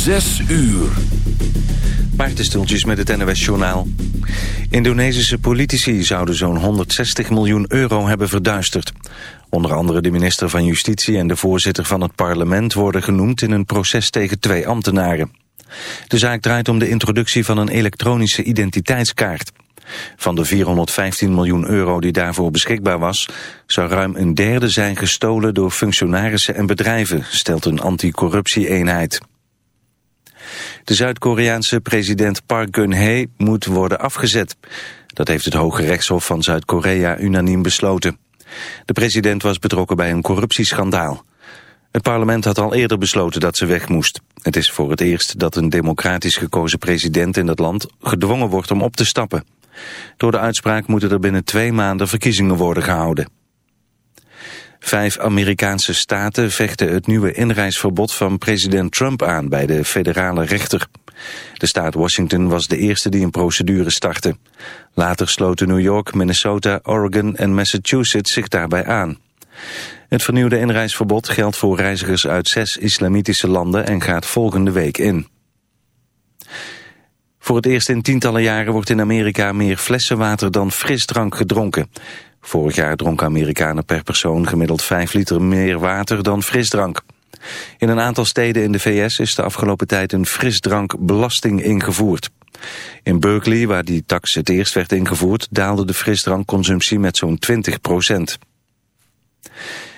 Zes uur. Maarten met het NOS Journaal. Indonesische politici zouden zo'n 160 miljoen euro hebben verduisterd. Onder andere de minister van Justitie en de voorzitter van het parlement... worden genoemd in een proces tegen twee ambtenaren. De zaak draait om de introductie van een elektronische identiteitskaart. Van de 415 miljoen euro die daarvoor beschikbaar was... zou ruim een derde zijn gestolen door functionarissen en bedrijven... stelt een anticorruptie-eenheid. De Zuid-Koreaanse president Park Geun-hye moet worden afgezet. Dat heeft het Hoge Rechtshof van Zuid-Korea unaniem besloten. De president was betrokken bij een corruptieschandaal. Het parlement had al eerder besloten dat ze weg moest. Het is voor het eerst dat een democratisch gekozen president in het land gedwongen wordt om op te stappen. Door de uitspraak moeten er binnen twee maanden verkiezingen worden gehouden. Vijf Amerikaanse staten vechten het nieuwe inreisverbod van president Trump aan bij de federale rechter. De staat Washington was de eerste die een procedure startte. Later sloten New York, Minnesota, Oregon en Massachusetts zich daarbij aan. Het vernieuwde inreisverbod geldt voor reizigers uit zes islamitische landen en gaat volgende week in. Voor het eerst in tientallen jaren wordt in Amerika meer flessenwater dan frisdrank gedronken. Vorig jaar dronken Amerikanen per persoon gemiddeld 5 liter meer water dan frisdrank. In een aantal steden in de VS is de afgelopen tijd een frisdrankbelasting ingevoerd. In Berkeley, waar die tax het eerst werd ingevoerd, daalde de frisdrankconsumptie met zo'n 20 procent.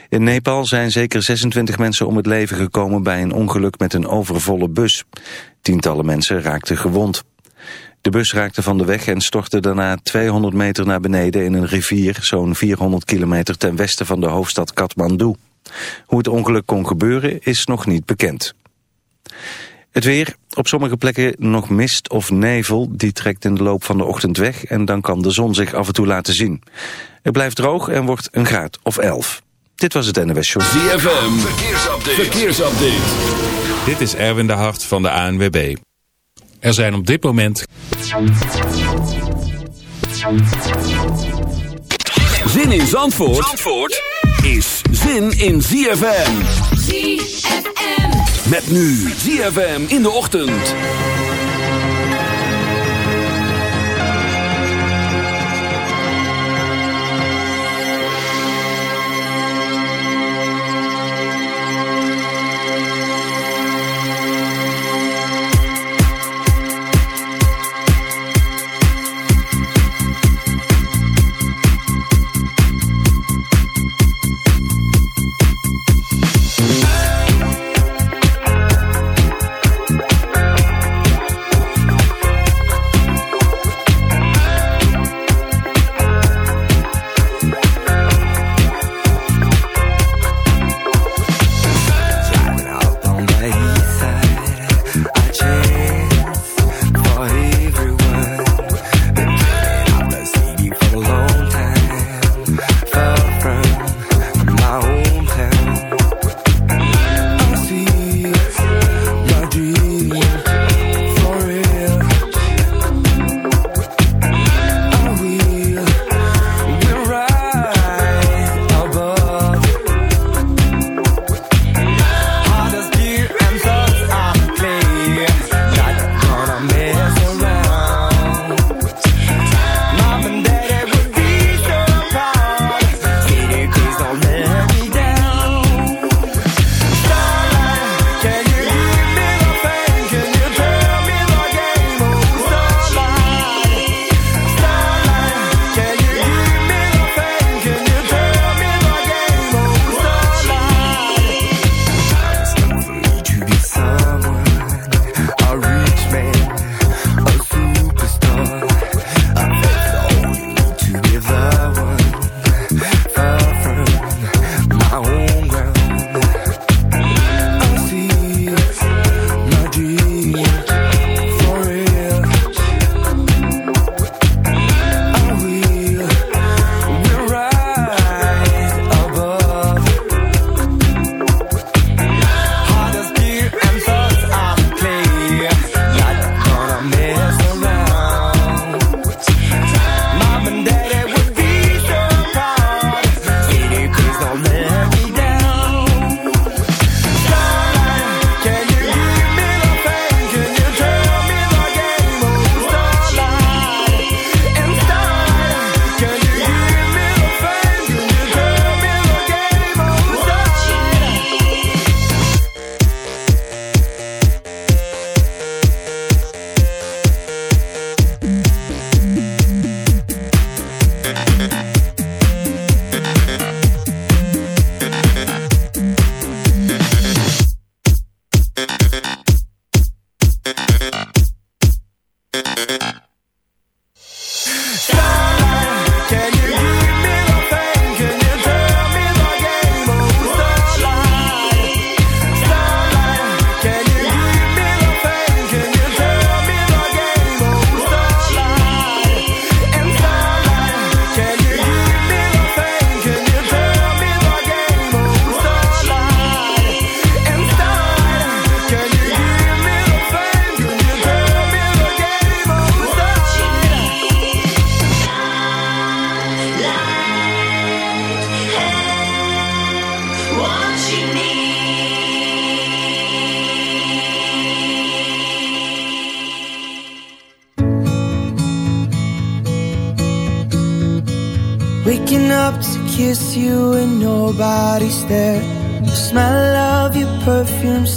In Nepal zijn zeker 26 mensen om het leven gekomen bij een ongeluk met een overvolle bus. Tientallen mensen raakten gewond. De bus raakte van de weg en stortte daarna 200 meter naar beneden in een rivier, zo'n 400 kilometer ten westen van de hoofdstad Kathmandu. Hoe het ongeluk kon gebeuren is nog niet bekend. Het weer, op sommige plekken nog mist of nevel, die trekt in de loop van de ochtend weg en dan kan de zon zich af en toe laten zien. Het blijft droog en wordt een graad of 11. Dit was het NWS Show. ZFM, verkeersupdate. verkeersupdate. Dit is Erwin de Hart van de ANWB. Er zijn op dit moment... Zin in Zandvoort, Zandvoort is zin in ZFM. ZFM. Met nu ZFM in de ochtend.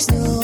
there's no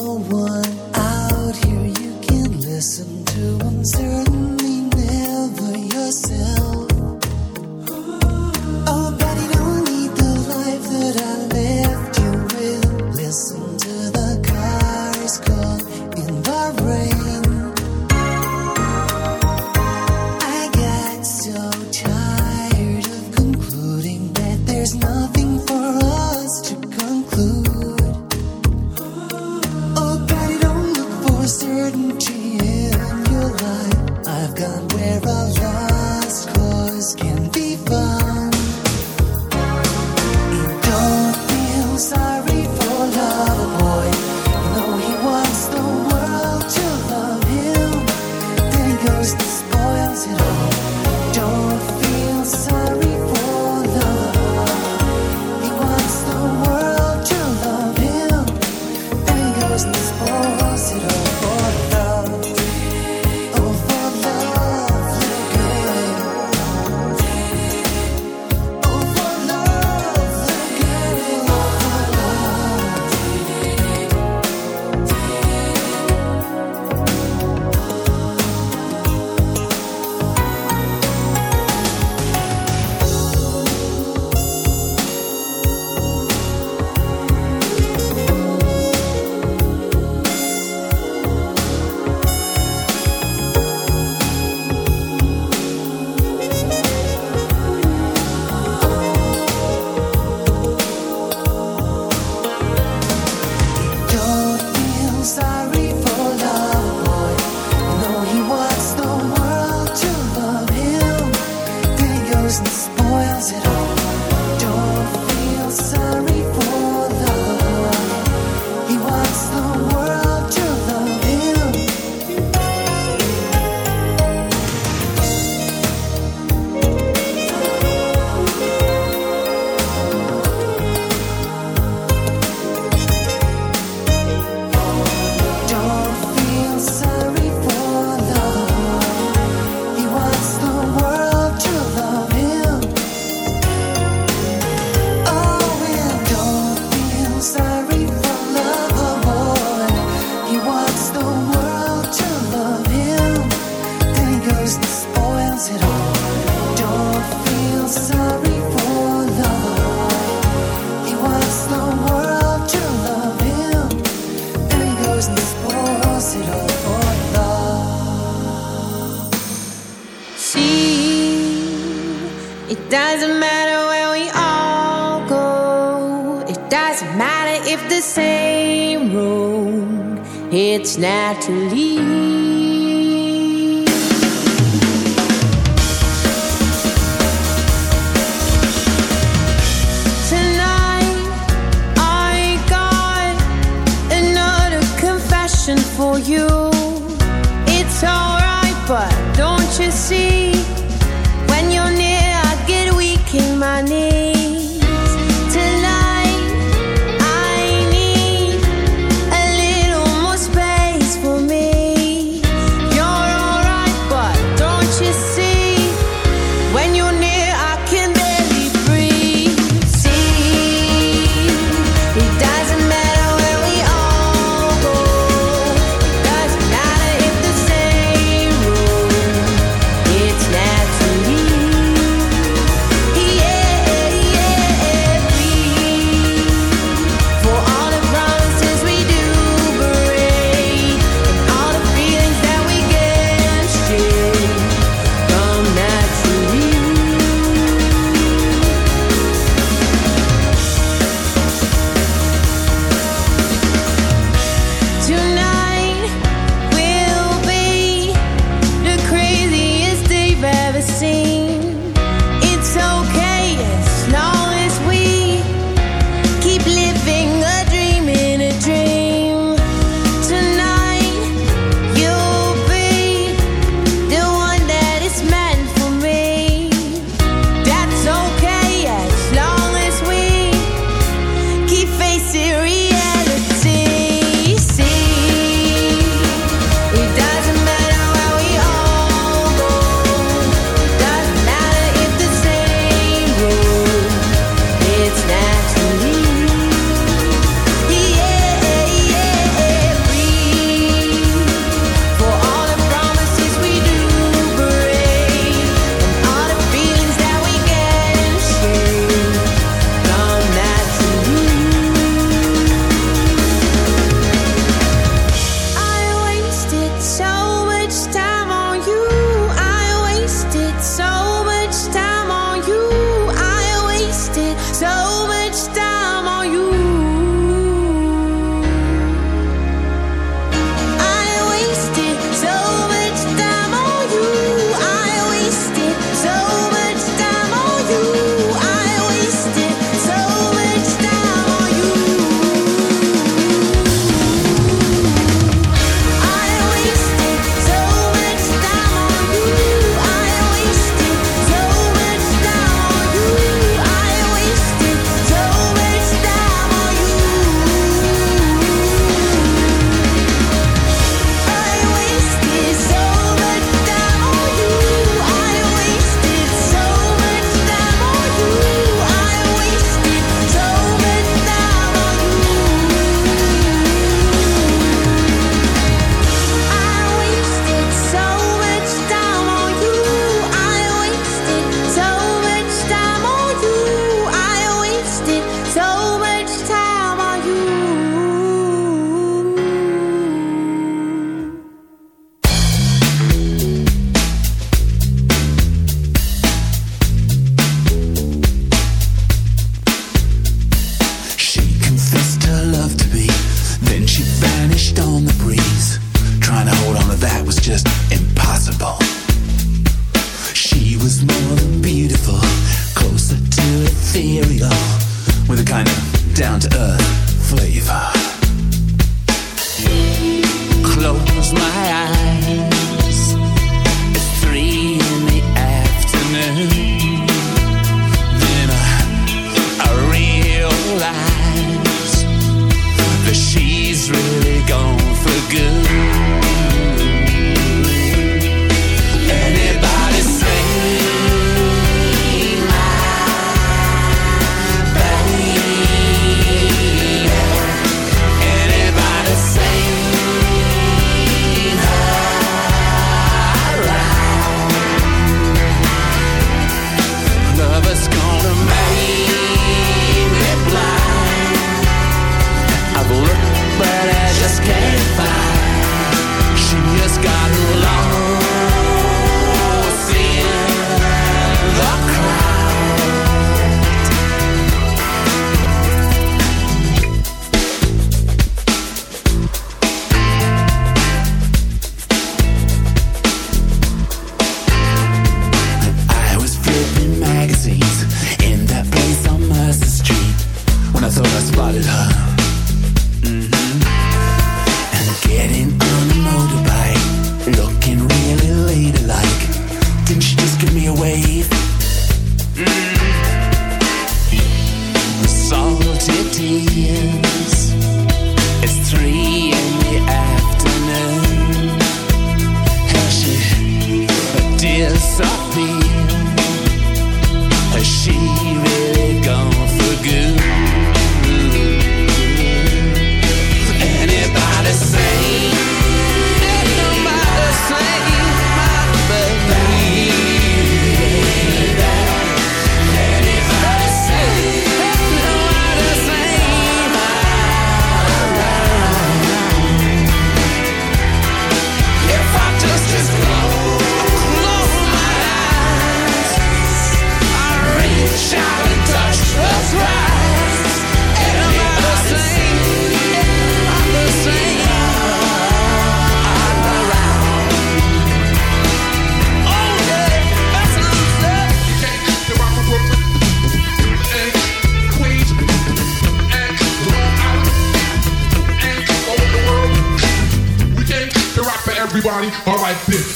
alright bitch.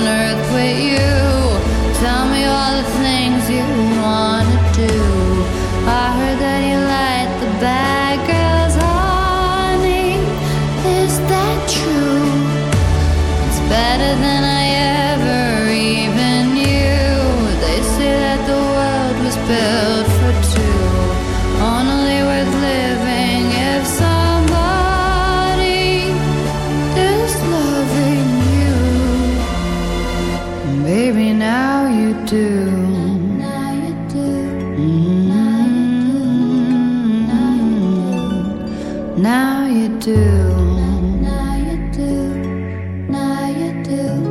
Now you do. Now you do. Now you do.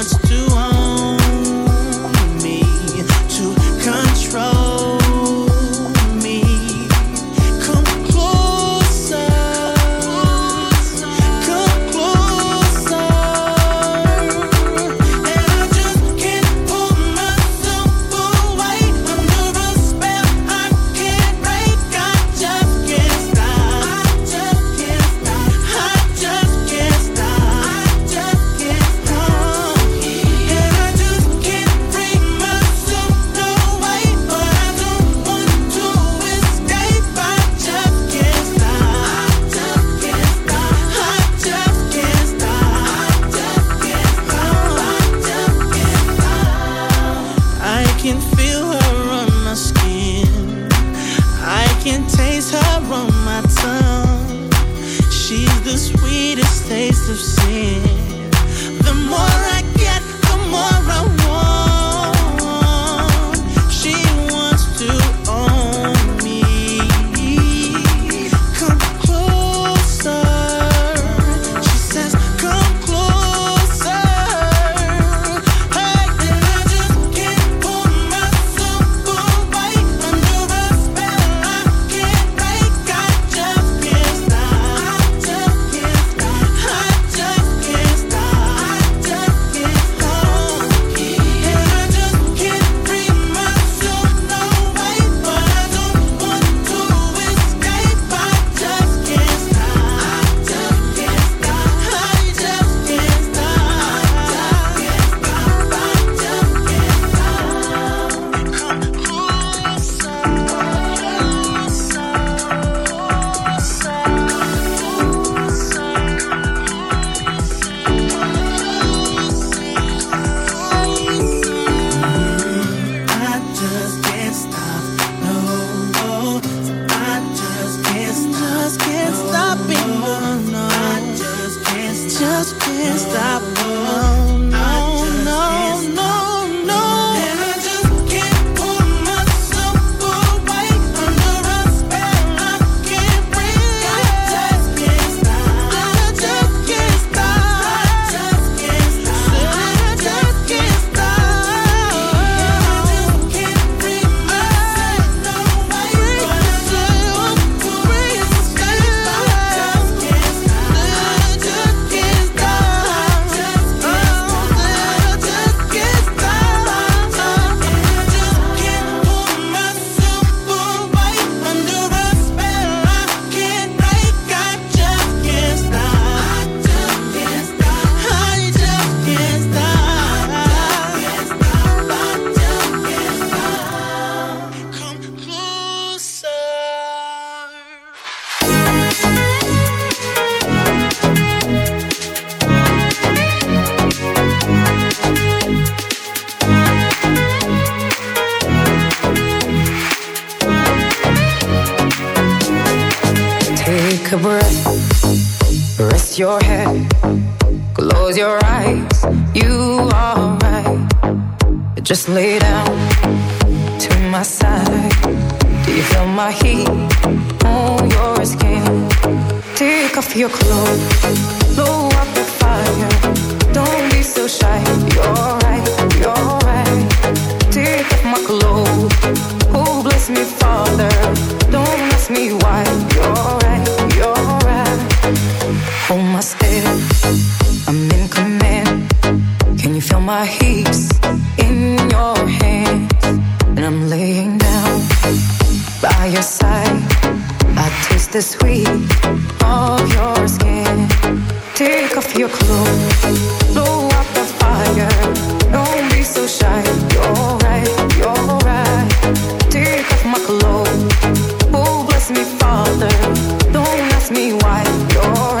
Don't ask me why you're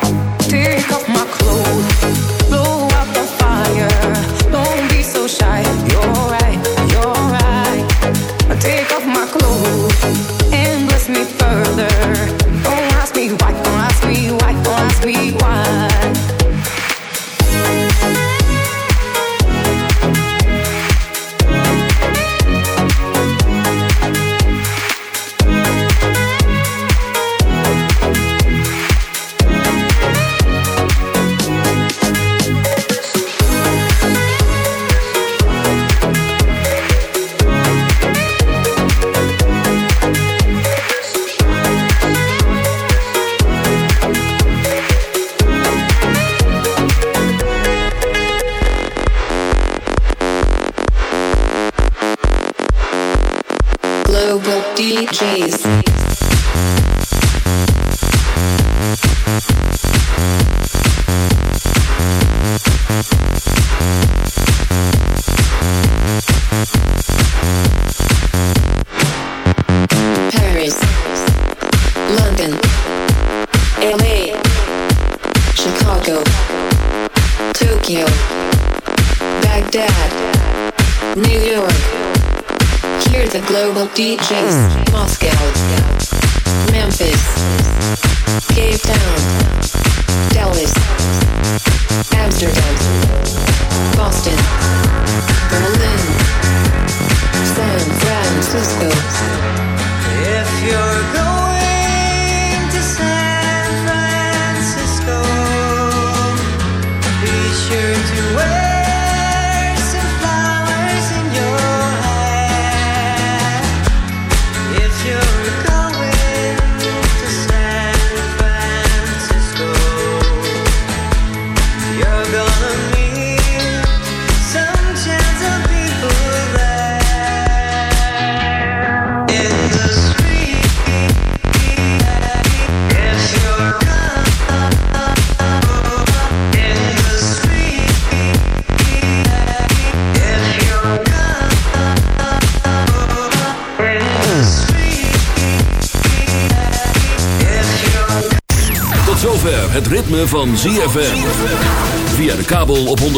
global DJs.